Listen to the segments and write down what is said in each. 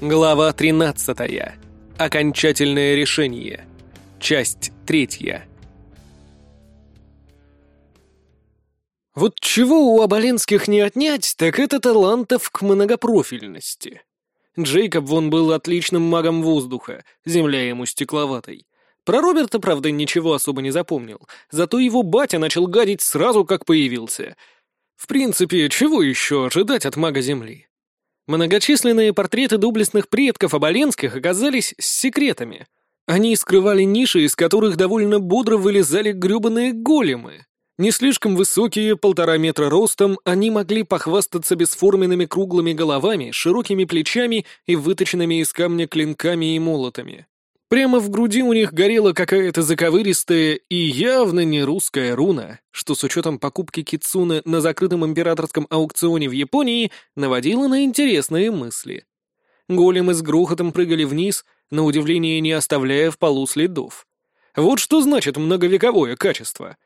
Глава 13. Окончательное решение. Часть третья. Вот чего у Оболенских не отнять, так это талантов к многопрофильности. Джейкоб вон был отличным магом воздуха, земля ему стекловатой. Про Роберта, правда, ничего особо не запомнил, зато его батя начал гадить сразу, как появился. В принципе, чего еще ожидать от мага Земли? Многочисленные портреты доблестных предков Оболенских оказались с секретами. Они скрывали ниши, из которых довольно бодро вылезали грёбаные големы. Не слишком высокие, полтора метра ростом, они могли похвастаться бесформенными круглыми головами, широкими плечами и выточенными из камня клинками и молотами. Прямо в груди у них горела какая-то заковыристая и явно не русская руна, что с учетом покупки кицуны на закрытом императорском аукционе в Японии наводило на интересные мысли. Големы с грохотом прыгали вниз, на удивление не оставляя в полу следов. Вот что значит многовековое качество.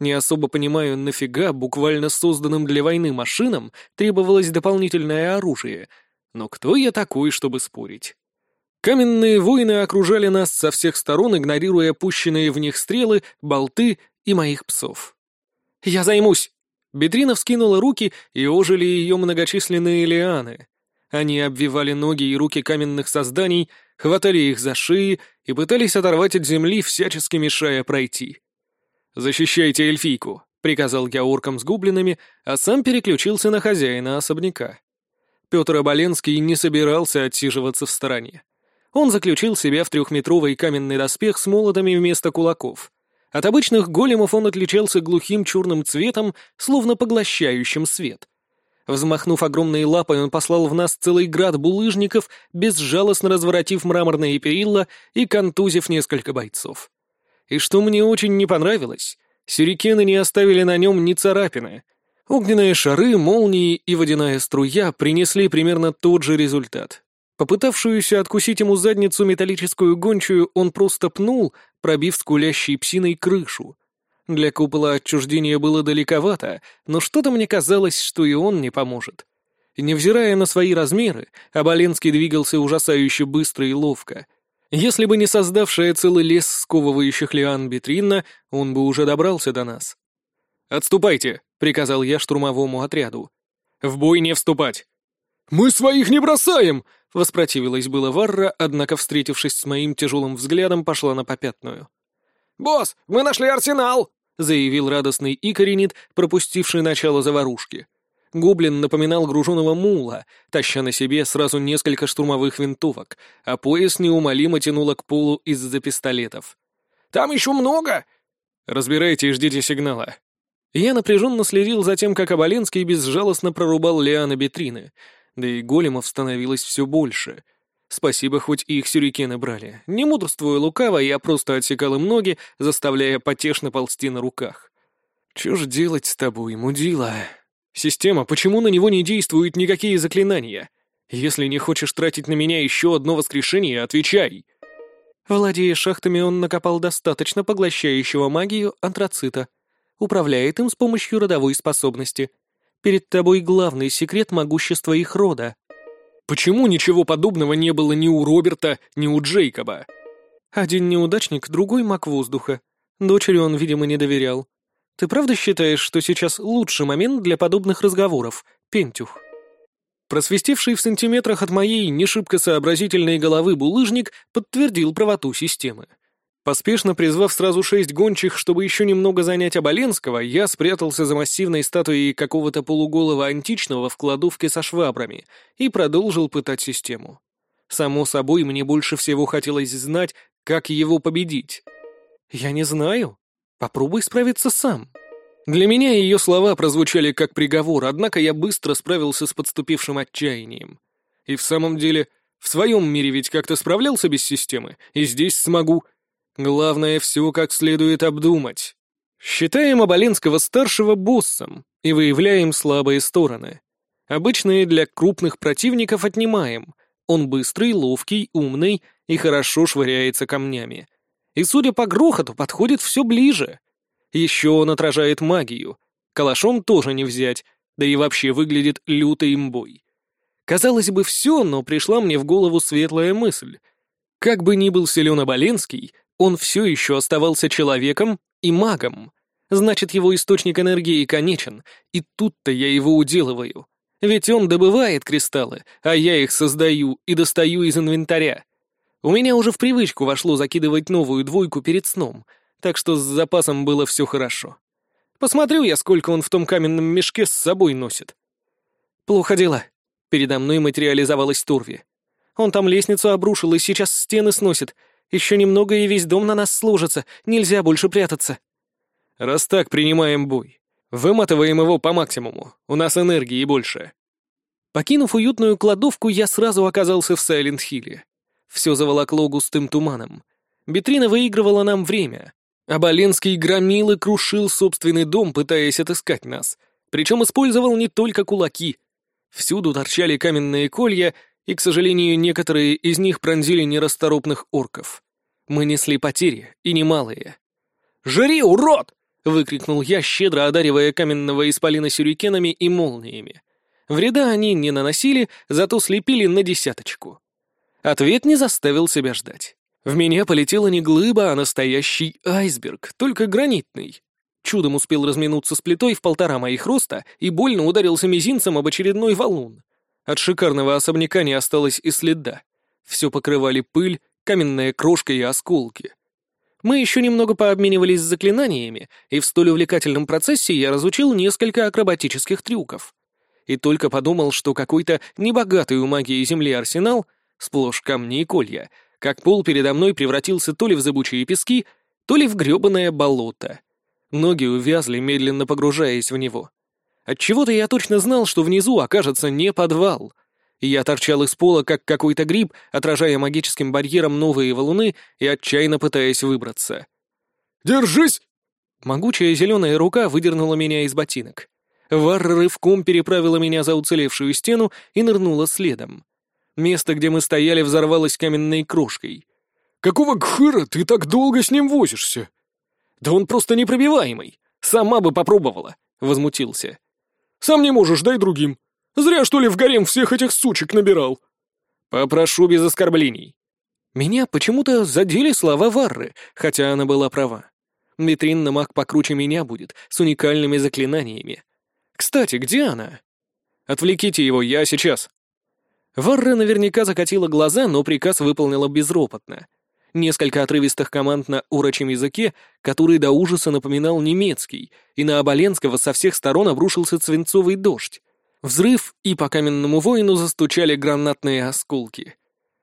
Не особо понимаю, нафига буквально созданным для войны машинам требовалось дополнительное оружие, но кто я такой, чтобы спорить? Каменные воины окружали нас со всех сторон, игнорируя пущенные в них стрелы, болты и моих псов. «Я займусь!» Бетрина вскинула руки, и ожили ее многочисленные лианы. Они обвивали ноги и руки каменных созданий, хватали их за шеи и пытались оторвать от земли, всячески мешая пройти. «Защищайте эльфийку», — приказал я оркам с гоблинами, а сам переключился на хозяина особняка. Петр Оболенский не собирался отсиживаться в стороне. Он заключил себя в трехметровый каменный доспех с молотами вместо кулаков. От обычных големов он отличался глухим черным цветом, словно поглощающим свет. Взмахнув огромные лапой, он послал в нас целый град булыжников, безжалостно разворотив мраморные перила и контузив несколько бойцов. И что мне очень не понравилось, сюрикены не оставили на нем ни царапины. Огненные шары, молнии и водяная струя принесли примерно тот же результат. Попытавшуюся откусить ему задницу металлическую гончую он просто пнул, пробив скулящей псиной крышу. Для купола отчуждения было далековато, но что-то мне казалось, что и он не поможет. Невзирая на свои размеры, Аболенский двигался ужасающе быстро и ловко. Если бы не создавшая целый лес сковывающих лиан Бетринна, он бы уже добрался до нас. «Отступайте!» — приказал я штурмовому отряду. «В бой не вступать!» «Мы своих не бросаем!» Воспротивилась было Варра, однако, встретившись с моим тяжелым взглядом, пошла на попятную. «Босс, мы нашли арсенал!» — заявил радостный Икоринит, пропустивший начало заварушки. Гоблин напоминал груженого мула, таща на себе сразу несколько штурмовых винтовок, а пояс неумолимо тянуло к полу из-за пистолетов. «Там еще много!» «Разбирайте и ждите сигнала». Я напряженно следил за тем, как Оболенский безжалостно прорубал лианы Бетрины, да и големов становилось все больше. Спасибо, хоть и их сюрикены брали. Не мудрствуя лукаво, я просто отсекал им ноги, заставляя потешно ползти на руках. «Чё ж делать с тобой, мудила?» «Система, почему на него не действуют никакие заклинания? Если не хочешь тратить на меня еще одно воскрешение, отвечай!» Владея шахтами, он накопал достаточно поглощающего магию антрацита. Управляет им с помощью родовой способности — Перед тобой главный секрет могущества их рода. Почему ничего подобного не было ни у Роберта, ни у Джейкоба? Один неудачник, другой маг воздуха. Дочери он, видимо, не доверял. Ты правда считаешь, что сейчас лучший момент для подобных разговоров, Пентюх? Просвистевший в сантиметрах от моей не шибко сообразительной головы булыжник подтвердил правоту системы. Поспешно призвав сразу шесть гончих, чтобы еще немного занять Оболенского, я спрятался за массивной статуей какого-то полуголого античного в кладовке со швабрами и продолжил пытать систему. Само собой, мне больше всего хотелось знать, как его победить. Я не знаю. Попробуй справиться сам. Для меня ее слова прозвучали как приговор, однако я быстро справился с подступившим отчаянием. И в самом деле, в своем мире ведь как-то справлялся без системы, и здесь смогу — Главное все как следует обдумать. Считаем Оболенского-старшего боссом и выявляем слабые стороны. Обычные для крупных противников отнимаем. Он быстрый, ловкий, умный и хорошо швыряется камнями. И, судя по грохоту, подходит все ближе. Еще он отражает магию. Калашом тоже не взять, да и вообще выглядит лютой имбой. Казалось бы, все, но пришла мне в голову светлая мысль. Как бы ни был силен Оболенский, он все еще оставался человеком и магом. Значит, его источник энергии конечен, и тут-то я его уделываю. Ведь он добывает кристаллы, а я их создаю и достаю из инвентаря. У меня уже в привычку вошло закидывать новую двойку перед сном, так что с запасом было все хорошо. Посмотрю я, сколько он в том каменном мешке с собой носит. Плохо дело. Передо мной материализовалась Турви. Он там лестницу обрушил и сейчас стены сносит. Еще немного, и весь дом на нас сложится. Нельзя больше прятаться. Раз так, принимаем бой. Выматываем его по максимуму. У нас энергии больше. Покинув уютную кладовку, я сразу оказался в Сайленд-Хилле. Все заволокло густым туманом. Бетрина выигрывала нам время. А Боленский громил и крушил собственный дом, пытаясь отыскать нас. Причем использовал не только кулаки. Всюду торчали каменные колья, и, к сожалению, некоторые из них пронзили нерасторопных орков. Мы несли потери, и немалые. «Жри, урод!» — выкрикнул я, щедро одаривая каменного исполина сюрикенами и молниями. Вреда они не наносили, зато слепили на десяточку. Ответ не заставил себя ждать. В меня полетела не глыба, а настоящий айсберг, только гранитный. Чудом успел разминуться с плитой в полтора моих роста и больно ударился мизинцем об очередной валун. От шикарного особняка не осталось и следа. Все покрывали пыль, каменная крошка и осколки. Мы еще немного пообменивались заклинаниями, и в столь увлекательном процессе я разучил несколько акробатических трюков. И только подумал, что какой-то небогатый у магии Земли арсенал — сплошь камни и колья, как пол передо мной превратился то ли в зыбучие пески, то ли в грёбаное болото. Ноги увязли, медленно погружаясь в него. Отчего-то я точно знал, что внизу окажется не подвал. Я торчал из пола, как какой-то гриб, отражая магическим барьером новые валуны и отчаянно пытаясь выбраться. «Держись!» Могучая зеленая рука выдернула меня из ботинок. Варра рывком переправила меня за уцелевшую стену и нырнула следом. Место, где мы стояли, взорвалось каменной крошкой. «Какого гхыра ты так долго с ним возишься?» «Да он просто непробиваемый. Сама бы попробовала», — возмутился. «Сам не можешь, дай другим. Зря, что ли, в гарем всех этих сучек набирал». «Попрошу без оскорблений». Меня почему-то задели слова Варры, хотя она была права. Витринный маг покруче меня будет, с уникальными заклинаниями. Кстати, где она? Отвлеките его, я сейчас. Варра наверняка закатила глаза, но приказ выполнила безропотно. Несколько отрывистых команд на урочем языке, который до ужаса напоминал немецкий, и на Оболенского со всех сторон обрушился свинцовый дождь. Взрыв, и по каменному воину застучали гранатные осколки.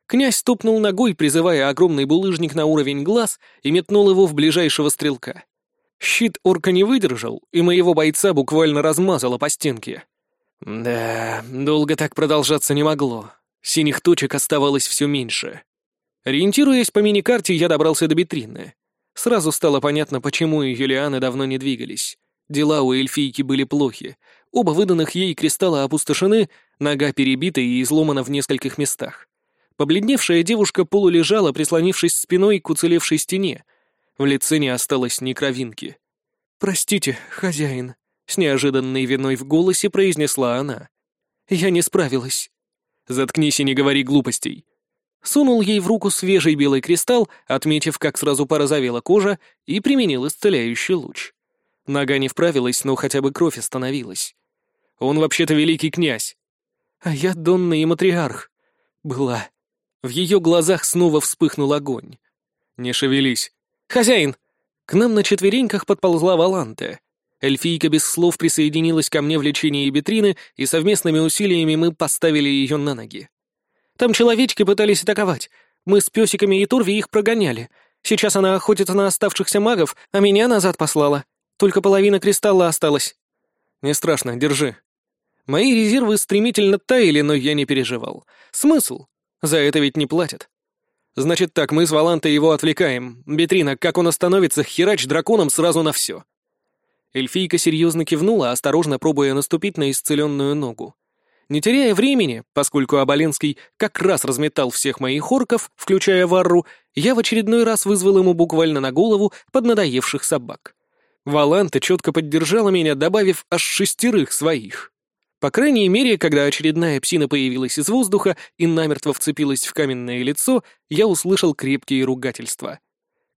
Князь топнул ногой, призывая огромный булыжник на уровень глаз, и метнул его в ближайшего стрелка. Щит орка не выдержал, и моего бойца буквально размазало по стенке. Да, долго так продолжаться не могло. Синих точек оставалось все меньше. Ориентируясь по миникарте, я добрался до Бетрины. Сразу стало понятно, почему и Юлианы давно не двигались. Дела у эльфийки были плохи. Оба выданных ей кристалла опустошены, нога перебита и изломана в нескольких местах. Побледневшая девушка полулежала, прислонившись спиной к уцелевшей стене. В лице не осталось ни кровинки. «Простите, хозяин», с неожиданной виной в голосе произнесла она. «Я не справилась». «Заткнись и не говори глупостей». Сунул ей в руку свежий белый кристалл, отметив, как сразу порозовела кожа, и применил исцеляющий луч. Нога не вправилась, но хотя бы кровь остановилась. Он вообще-то великий князь. А я донна и матриарх. Была. В ее глазах снова вспыхнул огонь. Не шевелись. «Хозяин!» К нам на четвереньках подползла Валанте. Эльфийка без слов присоединилась ко мне в лечении Бетрины, и совместными усилиями мы поставили ее на ноги. Там человечки пытались атаковать. Мы с песиками и Турви их прогоняли. Сейчас она охотится на оставшихся магов, а меня назад послала. Только половина кристалла осталась. Не страшно, держи. Мои резервы стремительно таяли, но я не переживал. Смысл? За это ведь не платят. Значит так, мы с Валантой его отвлекаем. Бетрина, как он остановится, херач драконом сразу на все. Эльфийка серьезно кивнула, осторожно пробуя наступить на исцеленную ногу. Не теряя времени, поскольку Аболенский как раз разметал всех моих орков, включая Варру, я в очередной раз вызвал ему буквально на голову поднадоевших собак. Валанта четко поддержала меня, добавив аж шестерых своих. По крайней мере, когда очередная псина появилась из воздуха и намертво вцепилась в каменное лицо, я услышал крепкие ругательства.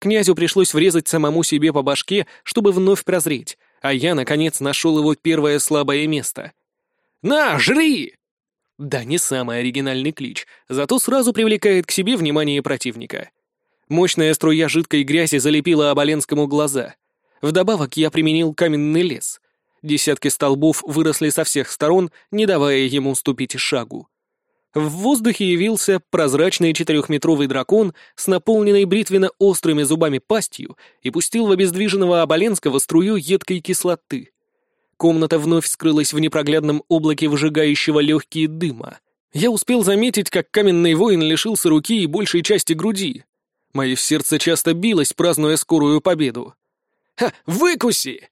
Князю пришлось врезать самому себе по башке, чтобы вновь прозреть, а я, наконец, нашел его первое слабое место. «На, жри!» Да, не самый оригинальный клич, зато сразу привлекает к себе внимание противника. Мощная струя жидкой грязи залепила Оболенскому глаза. Вдобавок я применил каменный лес. Десятки столбов выросли со всех сторон, не давая ему ступить шагу. В воздухе явился прозрачный четырехметровый дракон с наполненной бритвенно-острыми зубами пастью и пустил в обездвиженного Оболенского струю едкой кислоты. Комната вновь скрылась в непроглядном облаке выжигающего легкие дыма. Я успел заметить, как каменный воин лишился руки и большей части груди. Мое сердце часто билось, празднуя скорую победу. «Ха! Выкуси!»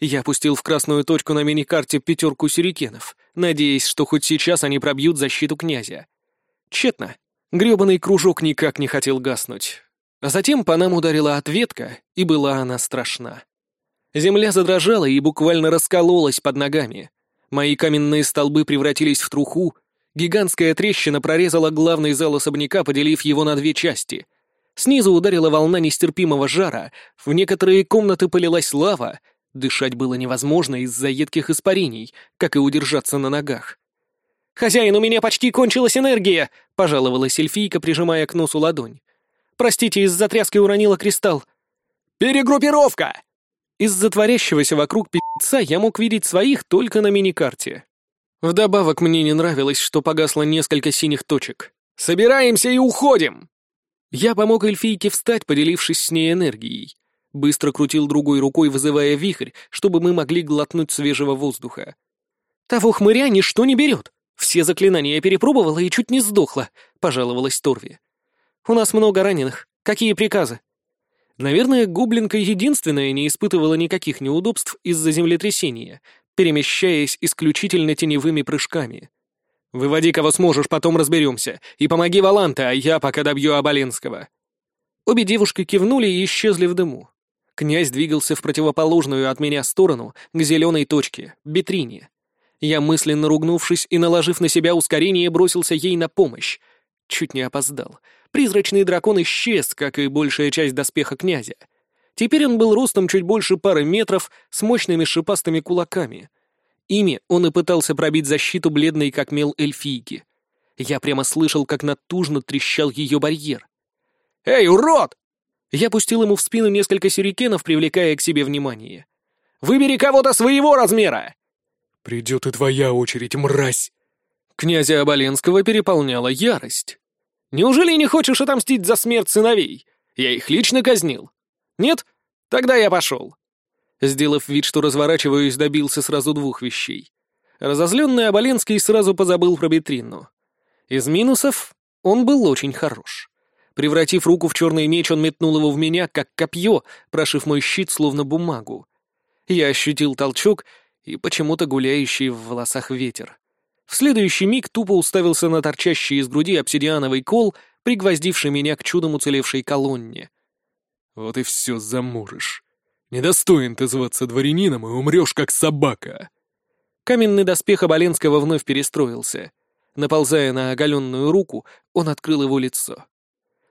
Я опустил в красную точку на миникарте пятерку сюрикенов, надеясь, что хоть сейчас они пробьют защиту князя. Тщетно. Грёбаный кружок никак не хотел гаснуть. А затем по нам ударила ответка, и была она страшна. Земля задрожала и буквально раскололась под ногами. Мои каменные столбы превратились в труху, гигантская трещина прорезала главный зал особняка, поделив его на две части. Снизу ударила волна нестерпимого жара, в некоторые комнаты полилась лава, дышать было невозможно из-за едких испарений, как и удержаться на ногах. «Хозяин, у меня почти кончилась энергия!» — пожаловалась эльфийка, прижимая к носу ладонь. «Простите, из-за тряски уронила кристалл». «Перегруппировка!» Из-за творящегося вокруг пи***ца я мог видеть своих только на миникарте. Вдобавок мне не нравилось, что погасло несколько синих точек. «Собираемся и уходим!» Я помог эльфийке встать, поделившись с ней энергией. Быстро крутил другой рукой, вызывая вихрь, чтобы мы могли глотнуть свежего воздуха. «Того хмыря ничто не берет. Все заклинания перепробовала и чуть не сдохла», — пожаловалась Торви. «У нас много раненых. Какие приказы?» Наверное, гоблинка единственная не испытывала никаких неудобств из-за землетрясения, перемещаясь исключительно теневыми прыжками. «Выводи, кого сможешь, потом разберемся, и помоги Валанте, а я пока добью Оболенского». Обе девушки кивнули и исчезли в дыму. Князь двигался в противоположную от меня сторону, к зеленой точке, битрине. Я, мысленно ругнувшись и наложив на себя ускорение, бросился ей на помощь. Чуть не опоздал. Призрачный дракон исчез, как и большая часть доспеха князя. Теперь он был ростом чуть больше пары метров, с мощными шипастыми кулаками. Ими он и пытался пробить защиту бледной, как мел эльфийки. Я прямо слышал, как натужно трещал ее барьер. «Эй, урод!» Я пустил ему в спину несколько сюрикенов, привлекая к себе внимание. «Выбери кого-то своего размера!» «Придет и твоя очередь, мразь!» Князя Оболенского переполняла ярость. Неужели не хочешь отомстить за смерть сыновей? Я их лично казнил. Нет? Тогда я пошел. Сделав вид, что разворачиваюсь, добился сразу двух вещей. Разозленный Оболенский сразу позабыл про Бетрину. Из минусов он был очень хорош. Превратив руку в черный меч, он метнул его в меня, как копье, прошив мой щит, словно бумагу. Я ощутил толчок и почему-то гуляющий в волосах ветер. В следующий миг тупо уставился на торчащий из груди обсидиановый кол, пригвоздивший меня к чудом уцелевшей колонне. «Вот и все, замурыш. Недостоин ты зваться дворянином и умрешь, как собака!» Каменный доспех Оболенского вновь перестроился. Наползая на оголенную руку, он открыл его лицо.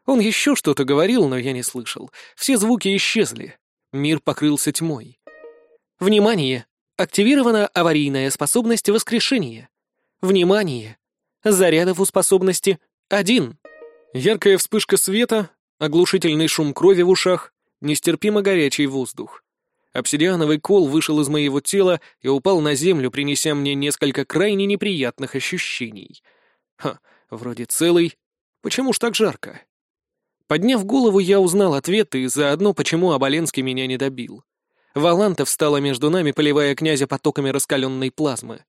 Он еще что-то говорил, но я не слышал. Все звуки исчезли. Мир покрылся тьмой. «Внимание! Активирована аварийная способность воскрешения. Внимание! Зарядов у способности один. Яркая вспышка света, оглушительный шум крови в ушах, нестерпимо горячий воздух. Обсидиановый кол вышел из моего тела и упал на землю, принеся мне несколько крайне неприятных ощущений. Ха, вроде целый. Почему ж так жарко? Подняв голову, я узнал ответ и заодно, почему Оболенский меня не добил. Валанта встала между нами, поливая князя потоками раскаленной плазмы.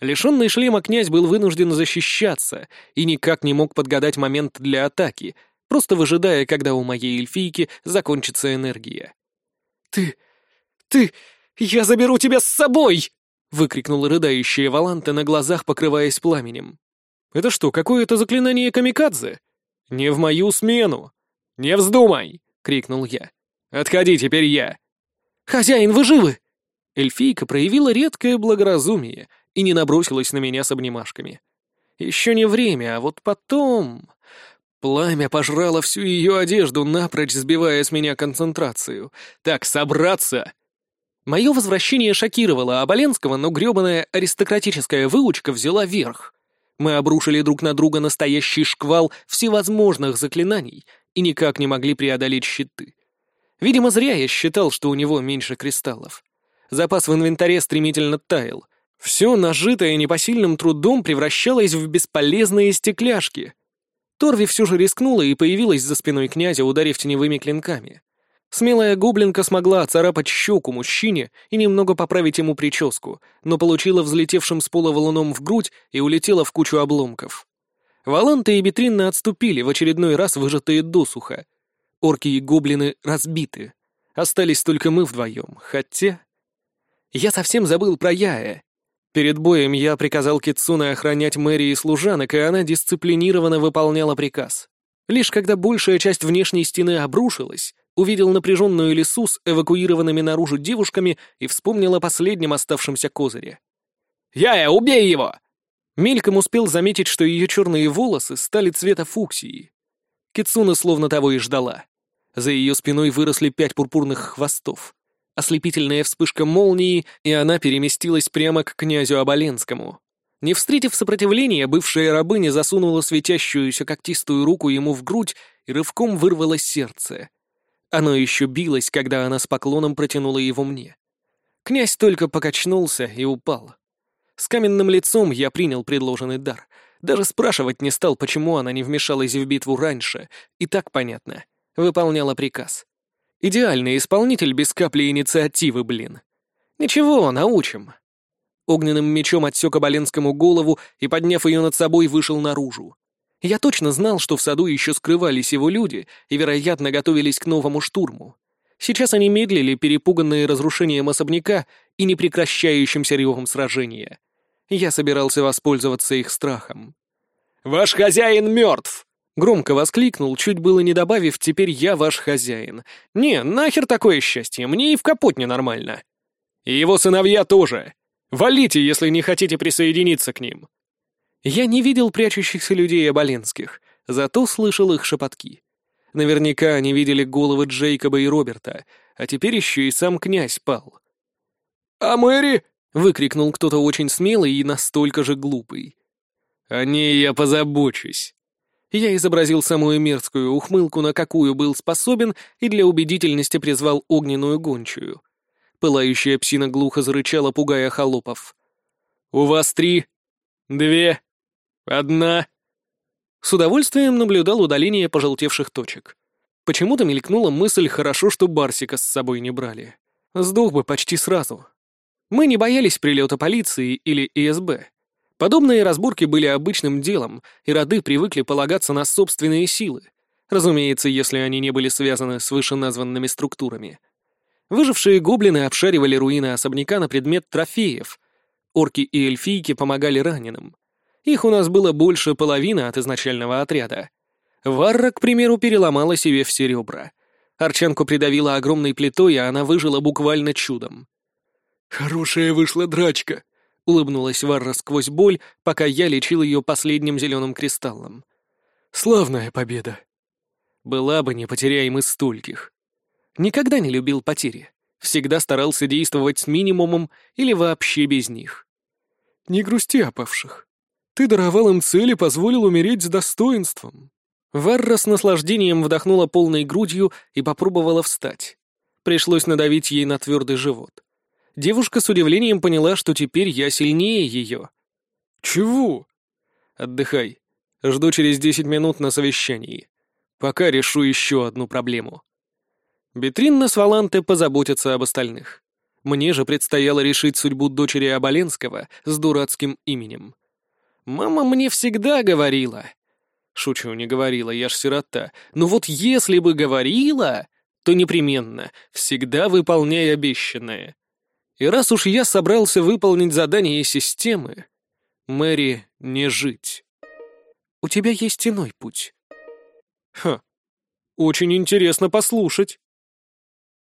Лишенный шлема князь был вынужден защищаться и никак не мог подгадать момент для атаки, просто выжидая, когда у моей эльфийки закончится энергия. «Ты... ты... я заберу тебя с собой!» — выкрикнула рыдающая Валанта на глазах, покрываясь пламенем. «Это что, какое-то заклинание камикадзе? Не в мою смену! Не вздумай!» — крикнул я. «Отходи, теперь я!» «Хозяин, вы живы?» Эльфийка проявила редкое благоразумие и не набросилась на меня с обнимашками. Еще не время, а вот потом... Пламя пожрало всю ее одежду, напрочь сбивая с меня концентрацию. Так, собраться! Мое возвращение шокировало Оболенского, но гребаная аристократическая выучка взяла верх. Мы обрушили друг на друга настоящий шквал всевозможных заклинаний и никак не могли преодолеть щиты. Видимо, зря я считал, что у него меньше кристаллов. Запас в инвентаре стремительно таял. Все, нажитое непосильным трудом, превращалось в бесполезные стекляшки. Торви все же рискнула и появилась за спиной князя, ударив теневыми клинками. Смелая гоблинка смогла царапать щеку мужчине и немного поправить ему прическу, но получила взлетевшим с пола валуном в грудь и улетела в кучу обломков. Валанта и Бетринна отступили, в очередной раз выжатые досуха. Орки и гоблины разбиты. Остались только мы вдвоем, хотя... Я совсем забыл про Яя. Перед боем я приказал Китсуне охранять Мэри и служанок, и она дисциплинированно выполняла приказ. Лишь когда большая часть внешней стены обрушилась, увидел напряженную лесу с эвакуированными наружу девушками и вспомнил о последнем оставшемся козыре. «Яя, убей его!» Мельком успел заметить, что ее черные волосы стали цвета фуксии. Китсуна словно того и ждала. За ее спиной выросли пять пурпурных хвостов ослепительная вспышка молнии, и она переместилась прямо к князю Оболенскому. Не встретив сопротивления, бывшая рабыня засунула светящуюся когтистую руку ему в грудь и рывком вырвала сердце. Оно еще билось, когда она с поклоном протянула его мне. Князь только покачнулся и упал. С каменным лицом я принял предложенный дар. Даже спрашивать не стал, почему она не вмешалась в битву раньше. И так понятно. Выполняла приказ. Идеальный исполнитель без капли инициативы, блин. Ничего, научим. Огненным мечом отсек Оболенскому голову и, подняв ее над собой, вышел наружу. Я точно знал, что в саду еще скрывались его люди и, вероятно, готовились к новому штурму. Сейчас они медлили, перепуганные разрушением особняка и непрекращающимся ревом сражения. Я собирался воспользоваться их страхом. «Ваш хозяин мертв!» Громко воскликнул, чуть было не добавив «теперь я ваш хозяин». «Не, нахер такое счастье, мне и в капот ненормально». «И его сыновья тоже. Валите, если не хотите присоединиться к ним». Я не видел прячущихся людей Оболенских, зато слышал их шепотки. Наверняка они видели головы Джейкоба и Роберта, а теперь еще и сам князь пал. «А Мэри?» — выкрикнул кто-то очень смелый и настолько же глупый. «О ней я позабочусь», я изобразил самую мерзкую ухмылку, на какую был способен, и для убедительности призвал огненную гончую. Пылающая псина глухо зарычала, пугая холопов. «У вас три, две, одна...» С удовольствием наблюдал удаление пожелтевших точек. Почему-то мелькнула мысль, хорошо, что Барсика с собой не брали. Сдох бы почти сразу. Мы не боялись прилета полиции или ИСБ. Подобные разборки были обычным делом, и роды привыкли полагаться на собственные силы, разумеется, если они не были связаны с вышеназванными структурами. Выжившие гоблины обшаривали руины особняка на предмет трофеев. Орки и эльфийки помогали раненым. Их у нас было больше половины от изначального отряда. Варра, к примеру, переломала себе все ребра. Арчанку придавила огромной плитой, и она выжила буквально чудом. «Хорошая вышла драчка», улыбнулась Варра сквозь боль, пока я лечил ее последним зеленым кристаллом. «Славная победа!» Была бы, не потеряем и стольких. Никогда не любил потери. Всегда старался действовать с минимумом или вообще без них. «Не грусти о павших. Ты даровал им цель и позволил умереть с достоинством». Варра с наслаждением вдохнула полной грудью и попробовала встать. Пришлось надавить ей на твердый живот. Девушка с удивлением поняла, что теперь я сильнее ее. «Чего?» «Отдыхай. Жду через десять минут на совещании. Пока решу еще одну проблему». Бетринна с Валанте позаботятся об остальных. Мне же предстояло решить судьбу дочери Оболенского с дурацким именем. Мама мне всегда говорила. Шучу, не говорила, я ж сирота. Но вот если бы говорила, то непременно, всегда выполняй обещанное. И раз уж я собрался выполнить задание системы, Мэри не жить. У тебя есть иной путь. Ха, очень интересно послушать.